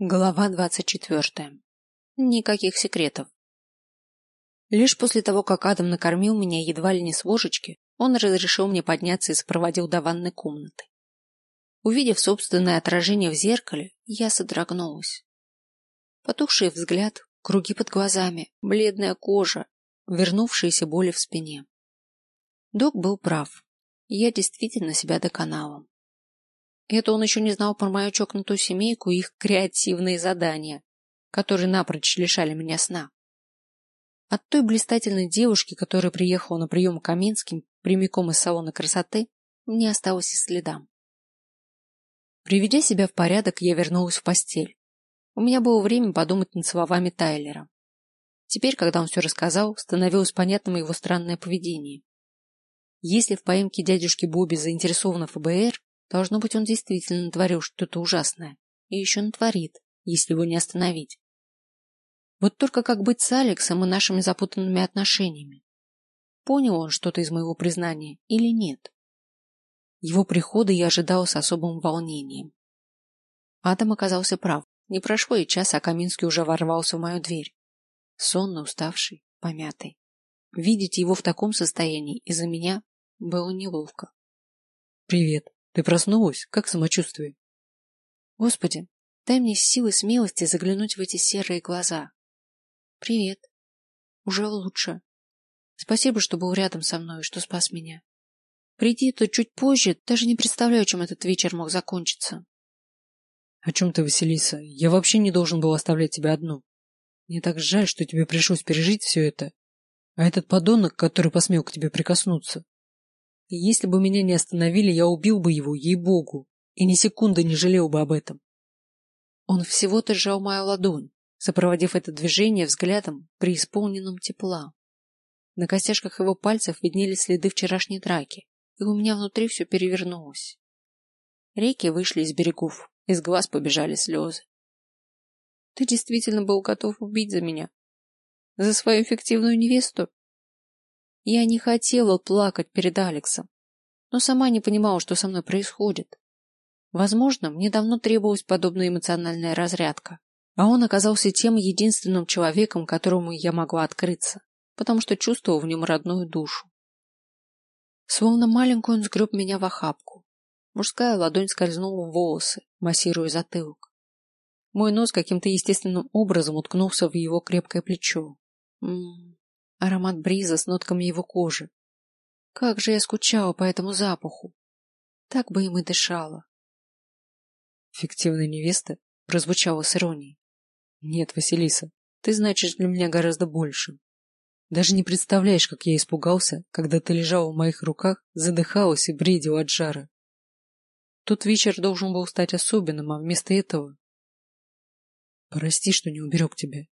Глава двадцать четвертая. Никаких секретов. Лишь после того, как Адам накормил меня едва ли не с ложечки, он разрешил мне подняться и сопроводил до ванной комнаты. Увидев собственное отражение в зеркале, я содрогнулась. Потухший взгляд, круги под глазами, бледная кожа, вернувшиеся боли в спине. Док был прав. Я действительно себя доконала. Это он еще не знал про мою чокнутую семейку и их креативные задания, которые напрочь лишали меня сна. От той блистательной девушки, которая приехала на прием к Каминским прямиком из салона красоты, не осталось и следа. Приведя себя в порядок, я вернулась в постель. У меня было время подумать над словами Тайлера. Теперь, когда он все рассказал, становилось понятным его странное поведение. Если в поимке дядюшки Бобби заинтересована ФБР, Должно быть, он действительно натворил что-то ужасное. И еще натворит, если его не остановить. Вот только как быть с Алексом и нашими запутанными отношениями? Понял он что-то из моего признания или нет? Его прихода я ожидал с особым волнением. Адам оказался прав. Не прошло и часа, а Каминский уже ворвался в мою дверь. Сонно, уставший, помятый. Видеть его в таком состоянии из-за меня было неловко. — Привет, ты проснулась? Как самочувствие? Господи, дай мне силы смелости заглянуть в эти серые глаза. Привет. Уже лучше. Спасибо, что был рядом со мной и что спас меня. Приди тут чуть позже, даже не представляю, чем этот вечер мог закончиться. О чем ты, Василиса? Я вообще не должен был оставлять тебя одну. Мне так жаль, что тебе пришлось пережить все это. А этот подонок, который посмел к тебе прикоснуться, и если бы меня не остановили, я убил бы его, ей-богу, и ни секунды не жалел бы об этом. Он всего-то сжал мою ладонь, сопроводив это движение взглядом, преисполненным тепла. На костяшках его пальцев виднелись следы вчерашней драки, и у меня внутри все перевернулось. Реки вышли из берегов, из глаз побежали слезы. Ты действительно был готов убить за меня? За свою фиктивную невесту? Я не хотела плакать перед Алексом, но сама не понимала, что со мной происходит. Возможно, мне давно требовалась подобная эмоциональная разрядка, а он оказался тем единственным человеком, которому я могла открыться, потому что чувствовала в нем родную душу. Словно маленькую он сгреб меня в охапку. Мужская ладонь скользнула в волосы, массируя затылок. Мой нос каким-то естественным образом уткнулся в его крепкое плечо. М -м, аромат бриза с нотками его кожи. Как же я скучала по этому запаху. Так бы им и дышала. Фиктивная невеста прозвучала с иронией. Нет, Василиса, ты значишь для меня гораздо больше. Даже не представляешь, как я испугался, когда ты лежала в моих руках, задыхалась и бредила от жара. Тот вечер должен был стать особенным, а вместо этого... Прости, что не уберег тебя.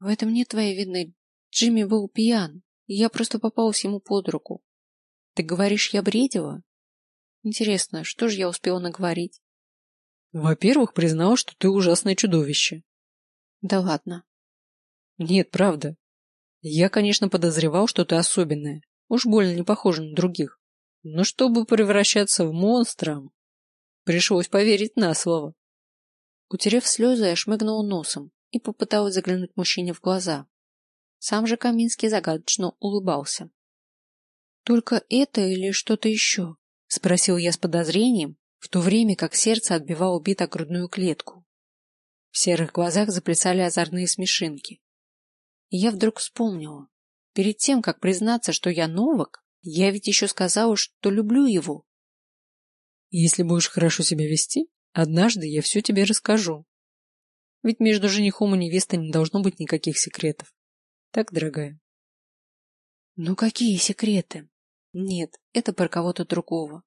В этом нет твоей вины, Джимми был пьян, и я просто попалась ему под руку. Ты говоришь, я бредила? Интересно, что же я успела наговорить? Во-первых, признал, что ты ужасное чудовище. Да ладно. Нет, правда. Я, конечно, подозревал, что ты особенная. Уж больно не похожа на других. Но чтобы превращаться в монстра, пришлось поверить на слово. Утерев слезы, я шмыгнула носом и попыталась заглянуть мужчине в глаза. Сам же Каминский загадочно улыбался. «Только это или что-то еще?» — спросил я с подозрением, в то время как сердце отбивало бит грудную клетку. В серых глазах заплясали озорные смешинки. И я вдруг вспомнила. Перед тем, как признаться, что я новок, я ведь еще сказала, что люблю его. Если будешь хорошо себя вести, однажды я все тебе расскажу. Ведь между женихом и невестой не должно быть никаких секретов. Так, дорогая? Ну какие секреты? Нет, это про кого-то другого.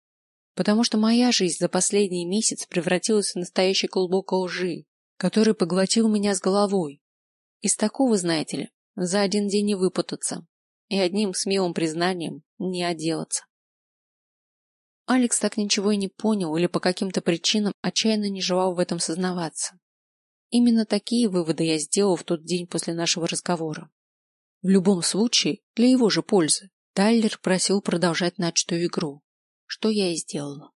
Потому что моя жизнь за последний месяц превратилась в настоящий клубок лжи, который поглотил меня с головой. Из такого, знаете ли, за один день не выпутаться и одним смелым признанием не отделаться. Алекс так ничего и не понял или по каким-то причинам отчаянно не желал в этом сознаваться. Именно такие выводы я сделал в тот день после нашего разговора. В любом случае, для его же пользы, Тайлер просил продолжать начатую игру, что я и сделала.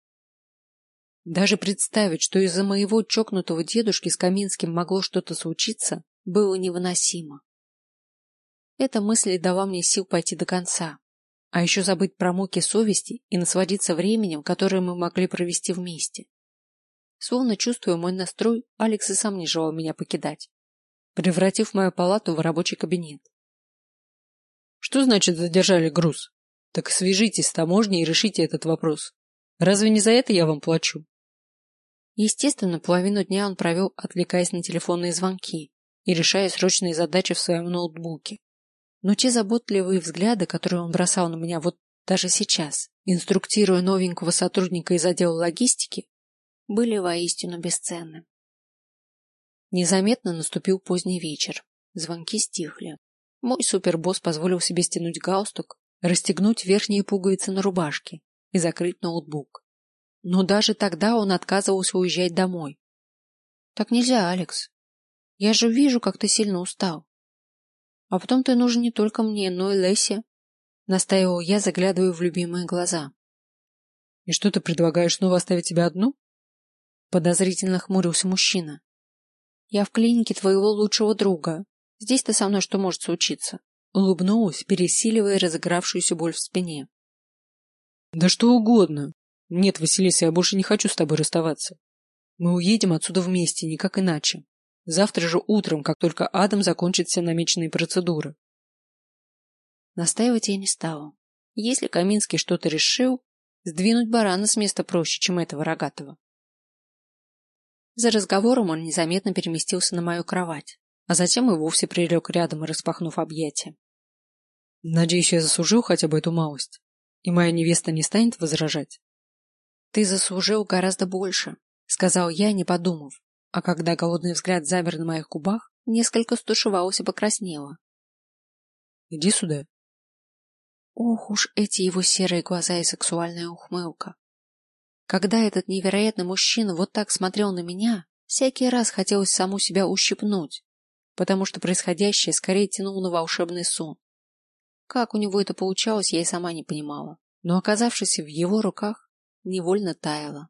Даже представить, что из-за моего чокнутого дедушки с Каминским могло что-то случиться, было невыносимо. Эта мысль дала мне сил пойти до конца, а еще забыть про муки совести и насладиться временем, которое мы могли провести вместе. Словно чувствуя мой настрой, Алекс и сам не желал меня покидать, превратив мою палату в рабочий кабинет. Что значит задержали груз? Так свяжитесь с таможней и решите этот вопрос. Разве не за это я вам плачу? Естественно, половину дня он провел, отвлекаясь на телефонные звонки и решая срочные задачи в своем ноутбуке. Но те заботливые взгляды, которые он бросал на меня вот даже сейчас, инструктируя новенького сотрудника из отдела логистики, были воистину бесценны. Незаметно наступил поздний вечер. Звонки стихли. Мой супербосс позволил себе стянуть галстук, расстегнуть верхние пуговицы на рубашке и закрыть ноутбук. Но даже тогда он отказывался уезжать домой. Так нельзя, Алекс. Я же вижу, как ты сильно устал. А потом ты нужен не только мне, но и Лесе. Настаивал я, заглядывая в любимые глаза. И что ты предлагаешь снова оставить тебя одну? Подозрительно хмурился мужчина. Я в клинике твоего лучшего друга. Здесь-то со мной что может случиться? Улыбнулась, пересиливая разыгравшуюся боль в спине. Да что угодно. Нет, Василиса, я больше не хочу с тобой расставаться. Мы уедем отсюда вместе, никак иначе. Завтра же утром, как только Адам закончит все намеченные процедуры. Настаивать я не стала. Если Каминский что-то решил, сдвинуть барана с места проще, чем этого рогатого. За разговором он незаметно переместился на мою кровать, а затем и вовсе прилег рядом, распахнув объятия. Надеюсь, я заслужил хотя бы эту малость, и моя невеста не станет возражать. Ты заслужил гораздо больше, сказал я, не подумав, а когда голодный взгляд замер на моих губах, несколько стушевалась и покраснела. Иди сюда. Ох уж эти его серые глаза и сексуальная ухмылка. Когда этот невероятный мужчина вот так смотрел на меня, всякий раз хотелось саму себя ущипнуть, потому что происходящее скорее тянуло на волшебный сон. Как у него это получалось, я и сама не понимала, но оказавшись в его руках, невольно таяла.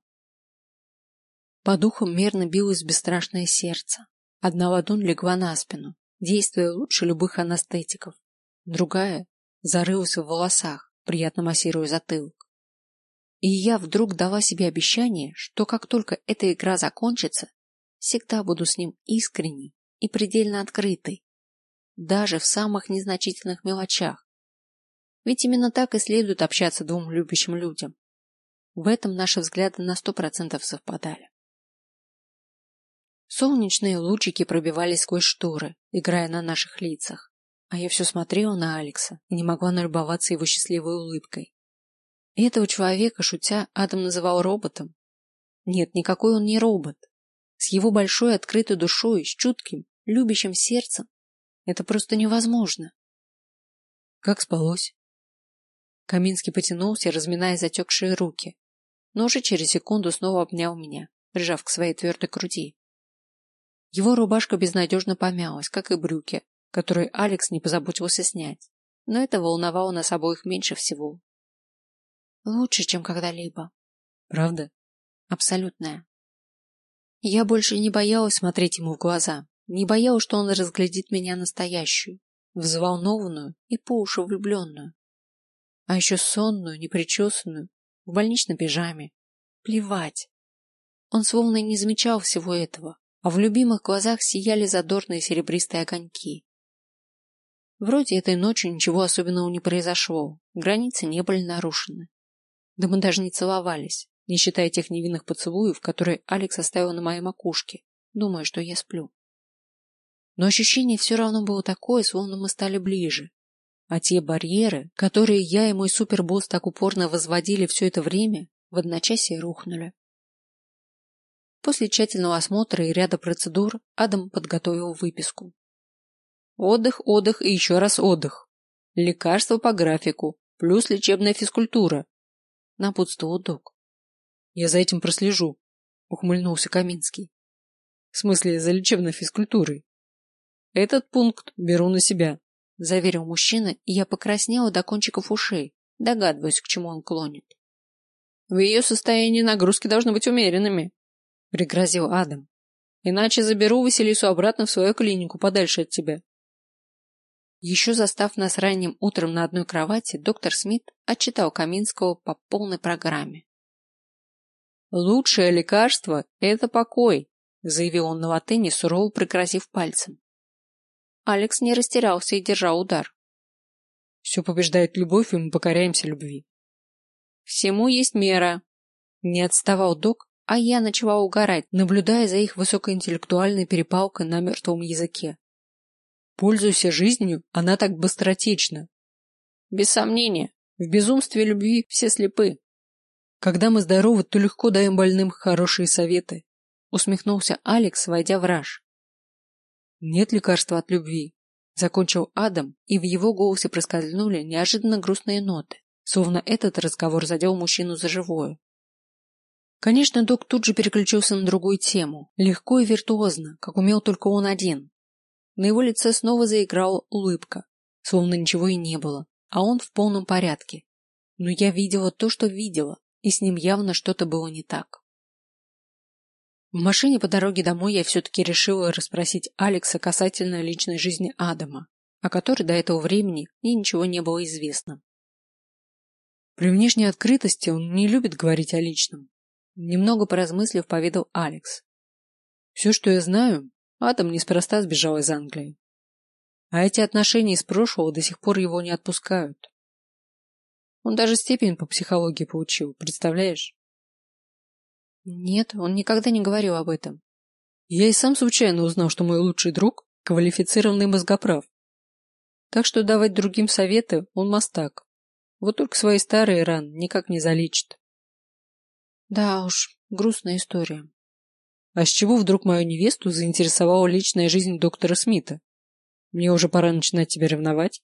По духам мерно билось бесстрашное сердце. Одна ладонь легла на спину, действуя лучше любых анестетиков. Другая зарылась в волосах, приятно массируя затылок. И я вдруг дала себе обещание, что как только эта игра закончится, всегда буду с ним искренней и предельно открытой, даже в самых незначительных мелочах. Ведь именно так и следует общаться двум любящим людям. В этом наши взгляды на сто процентов совпадали. Солнечные лучики пробивались сквозь шторы, играя на наших лицах, а я все смотрела на Алекса и не могла налюбоваться его счастливой улыбкой. И этого человека, шутя, Адам называл роботом. Нет, никакой он не робот. С его большой открытой душой, с чутким, любящим сердцем. Это просто невозможно. Как спалось? Каминский потянулся, разминая затекшие руки, но уже через секунду снова обнял меня, прижав к своей твердой груди. Его рубашка безнадежно помялась, как и брюки, которые Алекс не позаботился снять, но это волновало нас обоих меньше всего. Лучше, чем когда-либо. Правда? Абсолютная. Я больше не боялась смотреть ему в глаза, не боялась, что он разглядит меня настоящую, взволнованную и по уши влюбленную. А еще сонную, непричесанную, в больничной пижаме. Плевать. Он словно не замечал всего этого, а в любимых глазах сияли задорные серебристые огоньки. Вроде этой ночью ничего особенного не произошло, границы не были нарушены. Да мы даже не целовались, не считая тех невинных поцелуев, которые Алекс оставил на моей макушке, думая, что я сплю. Но ощущение все равно было такое, словно мы стали ближе, а те барьеры, которые я и мой супербосс так упорно возводили все это время, в одночасье рухнули. После тщательного осмотра и ряда процедур Адам подготовил выписку. Отдых, отдых и еще раз отдых. Лекарства по графику, плюс лечебная физкультура. Напутствовал док. Я за этим прослежу, ухмыльнулся Каминский. В смысле, за лечебной физкультурой. Этот пункт беру на себя заверил мужчина, и я покраснела до кончиков ушей, догадываясь, к чему он клонит. В ее состоянии нагрузки должны быть умеренными, пригрозил Адам. Иначе заберу Василису обратно в свою клинику подальше от тебя. Еще застав нас ранним утром на одной кровати, доктор Смит отчитал Каминского по полной программе. Лучшее лекарство – это покой, заявил он на латыни, сурово прикрасив пальцем. Алекс не растерялся и держал удар. Все побеждает любовь, и мы покоряемся любви. Всему есть мера. Не отставал док, а я начала угорать, наблюдая за их высокоинтеллектуальной перепалкой на мертвом языке. Пользуйся жизнью, она так быстротечна. Без сомнения, в безумстве любви все слепы. Когда мы здоровы, то легко даем больным хорошие советы. Усмехнулся Алекс, войдя в раж. Нет лекарства от любви. Закончил Адам, и в его голосе проскользнули неожиданно грустные ноты, словно этот разговор задел мужчину за живое. Конечно, док тут же переключился на другую тему, легко и виртуозно, как умел только он один, на его лице снова заиграла улыбка, словно ничего и не было, а он в полном порядке. Но я видела то, что видела, и с ним явно что-то было не так. В машине по дороге домой я все-таки решила расспросить Алекса касательно личной жизни Адама, о которой до этого времени мне ничего не было известно. При внешней открытости он не любит говорить о личном. Немного поразмыслив, поведал Алекс. Все, что я знаю, Адам неспроста сбежал из Англии. А эти отношения из прошлого до сих пор его не отпускают. Он даже степень по психологии получил, представляешь? Нет, он никогда не говорил об этом. Я и сам случайно узнал, что мой лучший друг – квалифицированный мозгоправ. Так что давать другим советы он мастак. Вот только свои старые раны никак не залечит. Да уж, грустная история. А с чего вдруг мою невесту заинтересовала личная жизнь доктора Смита? Мне уже пора начинать тебя ревновать.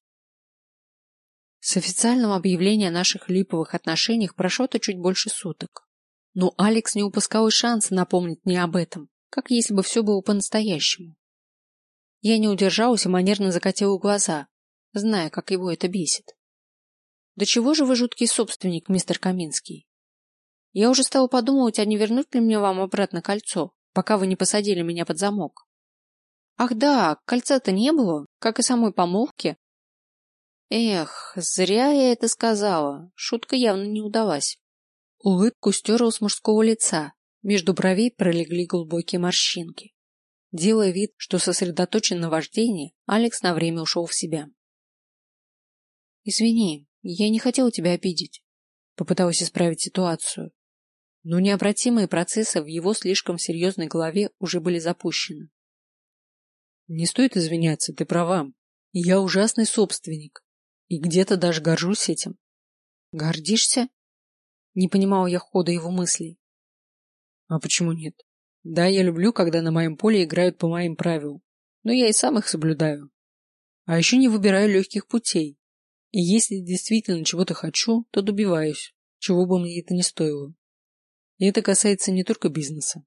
С официального объявления о наших липовых отношениях прошло-то чуть больше суток. Но Алекс не упускал и шанса напомнить мне об этом, как если бы все было по-настоящему. Я не удержалась и манерно закатила глаза, зная, как его это бесит. Да чего же вы жуткий собственник, мистер Каминский? Я уже стала подумывать, а не вернуть ли мне вам обратно кольцо, пока вы не посадили меня под замок. Ах да, кольца-то не было, как и самой помолвки. Эх, зря я это сказала, шутка явно не удалась. Улыбку стерла с мужского лица, между бровей пролегли глубокие морщинки. Делая вид, что сосредоточен на вождении, Алекс на время ушел в себя. «Извини, я не хотела тебя обидеть», — попыталась исправить ситуацию но необратимые процессы в его слишком серьезной голове уже были запущены. Не стоит извиняться, ты права. Я ужасный собственник. И где-то даже горжусь этим. Гордишься? Не понимал я хода его мыслей. А почему нет? Да, я люблю, когда на моем поле играют по моим правилам, но я и сам их соблюдаю. А еще не выбираю легких путей. И если действительно чего-то хочу, то добиваюсь, чего бы мне это ни стоило. И это касается не только бизнеса.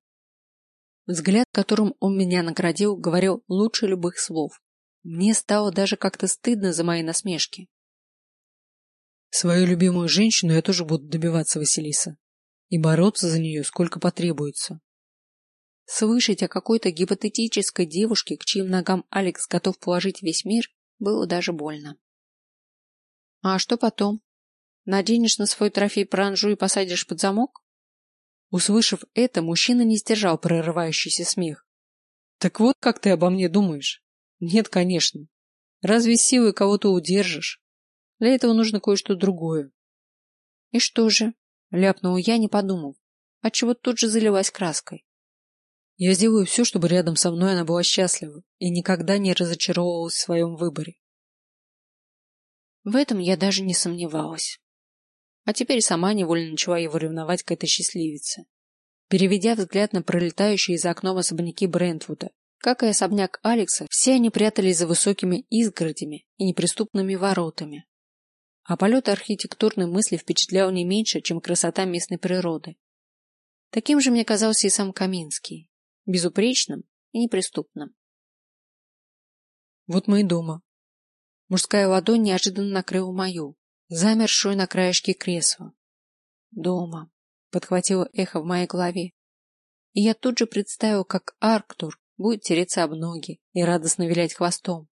Взгляд, которым он меня наградил, говорил лучше любых слов. Мне стало даже как-то стыдно за мои насмешки. Свою любимую женщину я тоже буду добиваться, Василиса. И бороться за нее сколько потребуется. Слышать о какой-то гипотетической девушке, к чьим ногам Алекс готов положить весь мир, было даже больно. А что потом? Наденешь на свой трофей пранжу и посадишь под замок? Услышав это, мужчина не сдержал прорывающийся смех. Так вот, как ты обо мне думаешь? Нет, конечно. Разве силой кого-то удержишь? Для этого нужно кое-что другое. И что же? Ляпнула я, не подумав, отчего тут же залилась краской. Я сделаю все, чтобы рядом со мной она была счастлива и никогда не разочаровывалась в своем выборе. В этом я даже не сомневалась а теперь сама невольно начала его ревновать к этой счастливице. Переведя взгляд на пролетающие за окном особняки Брентвуда, как и особняк Алекса, все они прятались за высокими изгородями и неприступными воротами. А полет архитектурной мысли впечатлял не меньше, чем красота местной природы. Таким же мне казался и сам Каминский, безупречным и неприступным. Вот мы и дома. Мужская ладонь неожиданно накрыла мою, замершую на краешке кресла. Дома. подхватило эхо в моей голове. И я тут же представил, как Арктур будет тереться об ноги и радостно вилять хвостом.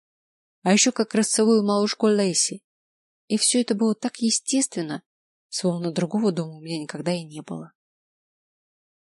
А еще как расцелую малышку Лэйси. И все это было так естественно, словно другого дома у меня никогда и не было.